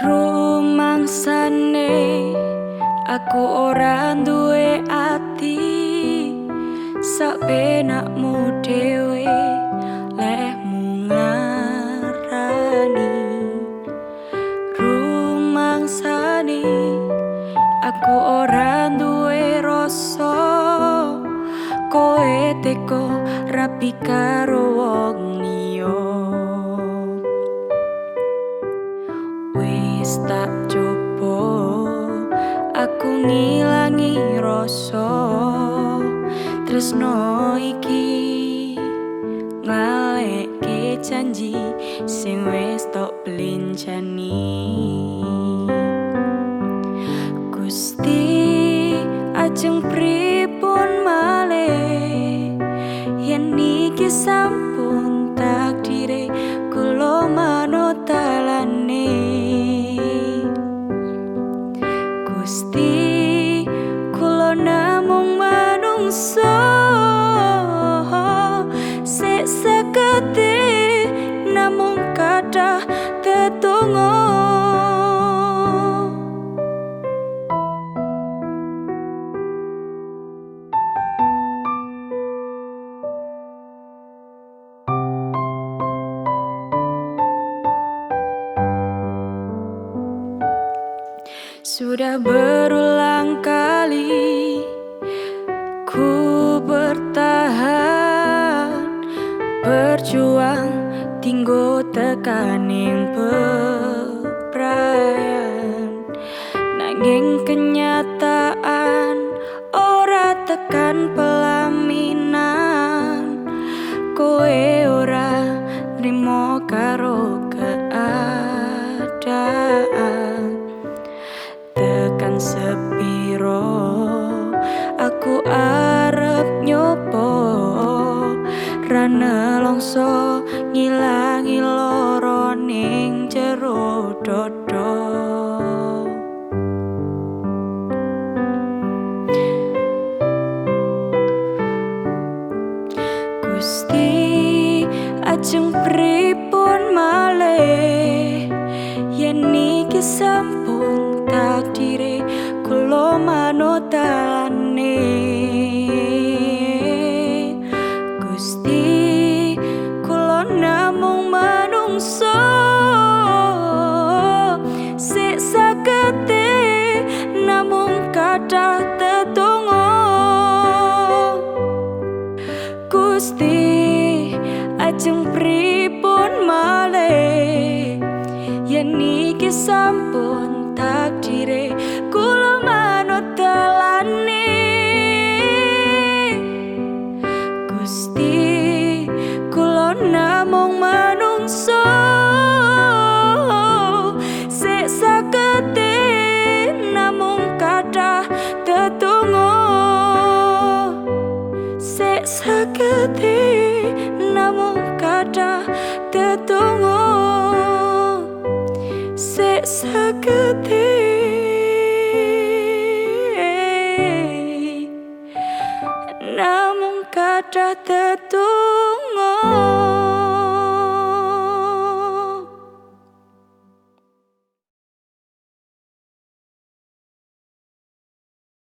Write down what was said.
rumangsane aku ora duwe ati. Sak penakmu dhewe lehmu ngarani. Rumangsane aku ora duwe rasa. Koe teko rapi karo wong liya tak coba. Aku ngilangi rasa tresno iki. Ngalekke janji sing wis tok blincani. Gusti ajeng pripun malih? Yen iki sampun Gusti kula namung manungsa Sudah berulang kali ku bertahan berjuang tinggo tekaning peprayan nanging kenyataan ora tekan pelaminan. Koe ora nrimo karo sepiro. Aku arep nyopo rana longso ngilangi loro ning jero dodo. Gusti ajeng pripun malih? Yen iki sampun kula manotalane Gusti kula namung manungsa sik sakete namung kathah tetunggu Gusti ajeng pripun malih? Yen iki sampun takdire tunggu. Seketi namun kada tetunggu. tunggu